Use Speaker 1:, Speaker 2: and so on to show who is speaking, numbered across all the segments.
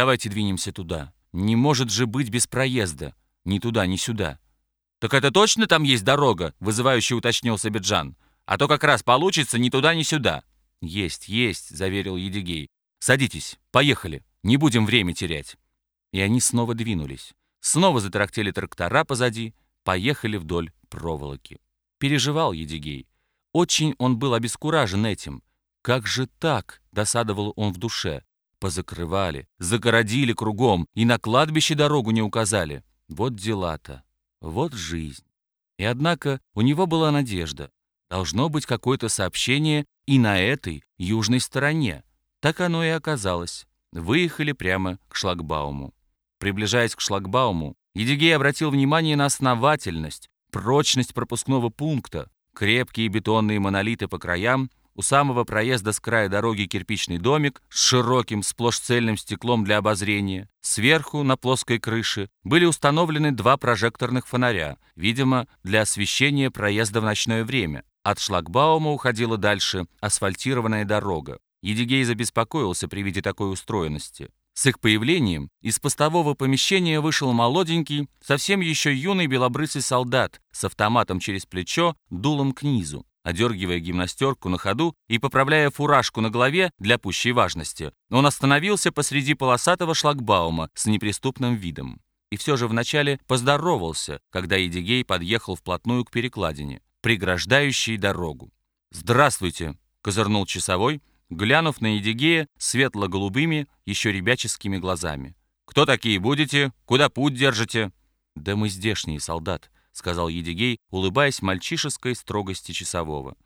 Speaker 1: Давайте двинемся туда. Не может же быть без проезда. Ни туда, ни сюда. «Так это точно там есть дорога?» — вызывающе уточнил Сабиджан. «А то как раз получится ни туда, ни сюда». «Есть, есть», — заверил Едигей. «Садитесь, поехали, не будем время терять». И они снова двинулись. Снова затарахтели трактора позади, поехали вдоль проволоки. Переживал Едигей. Очень он был обескуражен этим. Как же так, досадовал он в душе. Позакрывали, загородили кругом и на кладбище дорогу не указали. Вот дела-то, вот жизнь. И однако у него была надежда. Должно быть какое-то сообщение и на этой южной стороне. Так оно и оказалось. Выехали прямо к шлагбауму. Приближаясь к шлагбауму, Едигей обратил внимание на основательность, прочность пропускного пункта, крепкие бетонные монолиты по краям, у самого проезда с края дороги кирпичный домик с широким сплошь цельным стеклом для обозрения. Сверху, на плоской крыше, были установлены два прожекторных фонаря, видимо, для освещения проезда в ночное время. От шлагбаума уходила дальше асфальтированная дорога. Едигей забеспокоился при виде такой устроенности. С их появлением из постового помещения вышел молоденький, совсем еще юный белобрысый солдат с автоматом через плечо, дулом к низу. Одергивая гимнастерку на ходу и поправляя фуражку на голове для пущей важности, он остановился посреди полосатого шлагбаума с неприступным видом. И все же вначале поздоровался, когда Едигей подъехал вплотную к перекладине, преграждающей дорогу. «Здравствуйте!» — козырнул часовой, глянув на Едигея светло-голубыми, еще ребяческими глазами. «Кто такие будете? Куда путь держите?» «Да мы здешние, солдат», — сказал Едигей, улыбаясь мальчишеской строгости часового.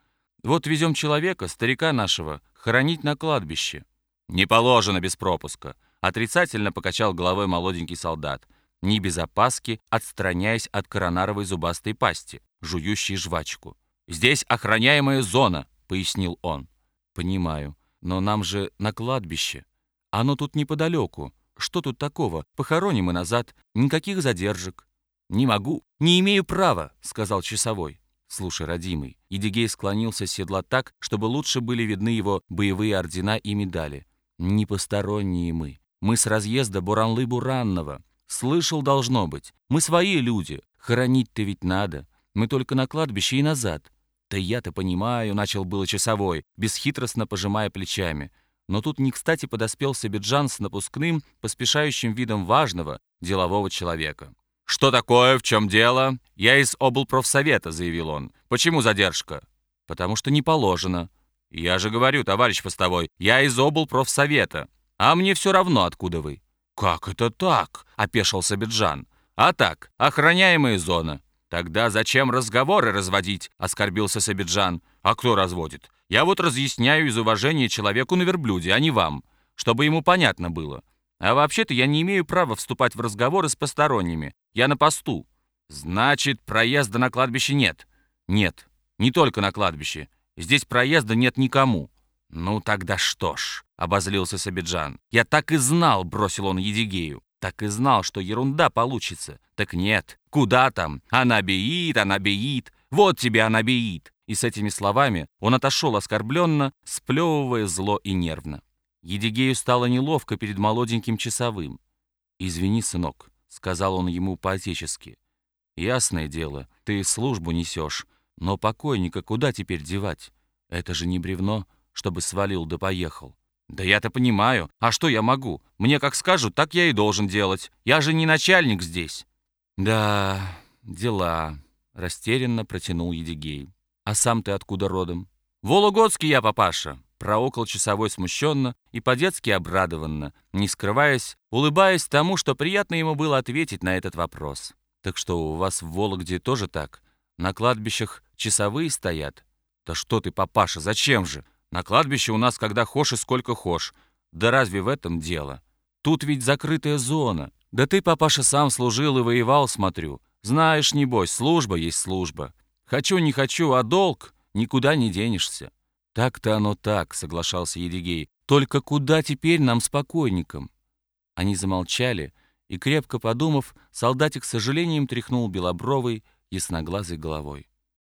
Speaker 1: «Вот везем человека, старика нашего, хоронить на кладбище». «Не положено без пропуска», — отрицательно покачал головой молоденький солдат, не без опаски, отстраняясь от коронаровой зубастой пасти, жующей жвачку. «Здесь охраняемая зона», — пояснил он. «Понимаю. Но нам же на кладбище. Оно тут неподалеку. Что тут такого? Похороним и назад. Никаких задержек». «Не могу. Не имею права», — сказал часовой. «Слушай, родимый». Идигей склонился с седла так, чтобы лучше были видны его боевые ордена и медали. «Не посторонние мы. Мы с разъезда Буранлы-Буранного. Слышал, должно быть. Мы свои люди. Хоронить-то ведь надо. Мы только на кладбище и назад. «Да я-то понимаю», — начал было часовой, бесхитростно пожимая плечами. Но тут не кстати подоспел Сабиджан с напускным, поспешающим видом важного, делового человека. «Что такое? В чем дело?» «Я из облпрофсовета», — заявил он. «Почему задержка?» «Потому что не положено». «Я же говорю, товарищ постовой, я из облпрофсовета. А мне все равно, откуда вы». «Как это так?» — опешил Сабиджан. «А так, охраняемая зона. «Тогда зачем разговоры разводить?» — оскорбился Сабиджан. «А кто разводит? Я вот разъясняю из уважения человеку на верблюде, а не вам, чтобы ему понятно было. А вообще-то я не имею права вступать в разговоры с посторонними. Я на посту». «Значит, проезда на кладбище нет?» «Нет, не только на кладбище. Здесь проезда нет никому». «Ну тогда что ж», — обозлился Сабиджан. «Я так и знал», — бросил он Едигею. Так и знал, что ерунда получится. Так нет, куда там? Она беит, она беит. Вот тебе она беит. И с этими словами он отошел оскорбленно, сплевывая зло и нервно. Едигею стало неловко перед молоденьким часовым. «Извини, сынок», — сказал он ему по-отечески. «Ясное дело, ты службу несешь, но покойника куда теперь девать? Это же не бревно, чтобы свалил да поехал. «Да я-то понимаю. А что я могу? Мне как скажут, так я и должен делать. Я же не начальник здесь». «Да, дела», — растерянно протянул Едигей. «А сам ты откуда родом?» «Вологодский я, папаша», — проокол часовой смущенно и по-детски обрадованно, не скрываясь, улыбаясь тому, что приятно ему было ответить на этот вопрос. «Так что, у вас в Вологде тоже так? На кладбищах часовые стоят?» «Да что ты, папаша, зачем же? На кладбище у нас когда хошь и сколько хошь. Да разве в этом дело? Тут ведь закрытая зона. Да ты, папаша, сам служил и воевал, смотрю. Знаешь, небось, служба есть служба. Хочу, не хочу, а долг никуда не денешься. Так-то оно так, соглашался Едигей. Только куда теперь нам спокойникам? Они замолчали, и, крепко подумав, солдатик с сожалением тряхнул белобровой, ясноглазой головой.